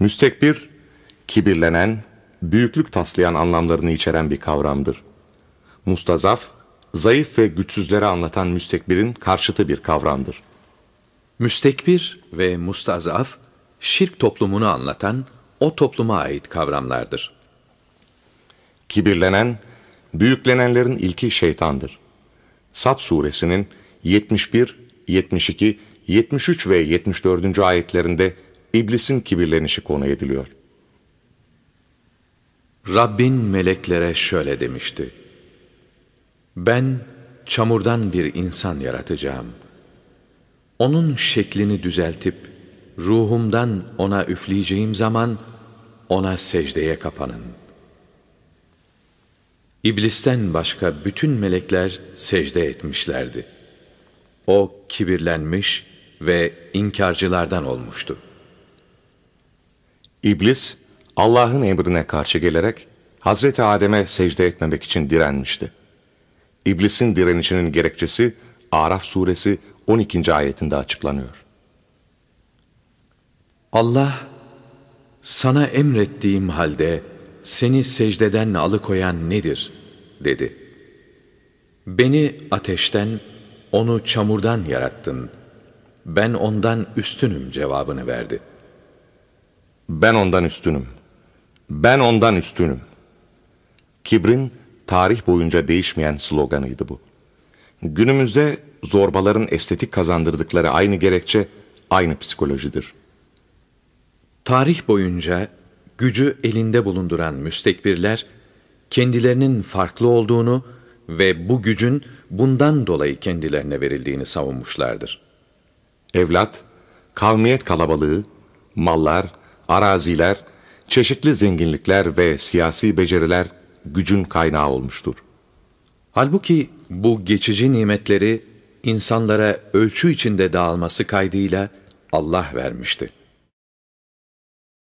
Müstekbir, kibirlenen, büyüklük taslayan anlamlarını içeren bir kavramdır. Mustazaf, zayıf ve güçsüzleri anlatan müstekbirin karşıtı bir kavramdır. Müstekbir ve mustazaf, şirk toplumunu anlatan o topluma ait kavramlardır. Kibirlenen, büyüklenenlerin ilki şeytandır. Sat suresinin 71, 72, 73 ve 74. ayetlerinde iblisin kibirlenişi konu ediliyor. Rabbin meleklere şöyle demişti. Ben çamurdan bir insan yaratacağım. Onun şeklini düzeltip ruhumdan ona üfleyeceğim zaman ona secdeye kapanın. İblisten başka bütün melekler secde etmişlerdi. O kibirlenmiş ve inkarcılardan olmuştu. İblis, Allah'ın emrine karşı gelerek Hazreti Adem'e secde etmemek için direnmişti. İblisin direnişinin gerekçesi Araf suresi 12. ayetinde açıklanıyor. Allah, sana emrettiğim halde seni secdeden alıkoyan nedir? dedi. Beni ateşten, onu çamurdan yarattın. Ben ondan üstünüm cevabını verdi. Ben ondan üstünüm. Ben ondan üstünüm. Kibrin tarih boyunca değişmeyen sloganıydı bu. Günümüzde zorbaların estetik kazandırdıkları aynı gerekçe aynı psikolojidir. Tarih boyunca gücü elinde bulunduran müstekbirler, kendilerinin farklı olduğunu ve bu gücün bundan dolayı kendilerine verildiğini savunmuşlardır. Evlat, kavmiyet kalabalığı, mallar, araziler, çeşitli zenginlikler ve siyasi beceriler gücün kaynağı olmuştur. Halbuki bu geçici nimetleri insanlara ölçü içinde dağılması kaydıyla Allah vermişti.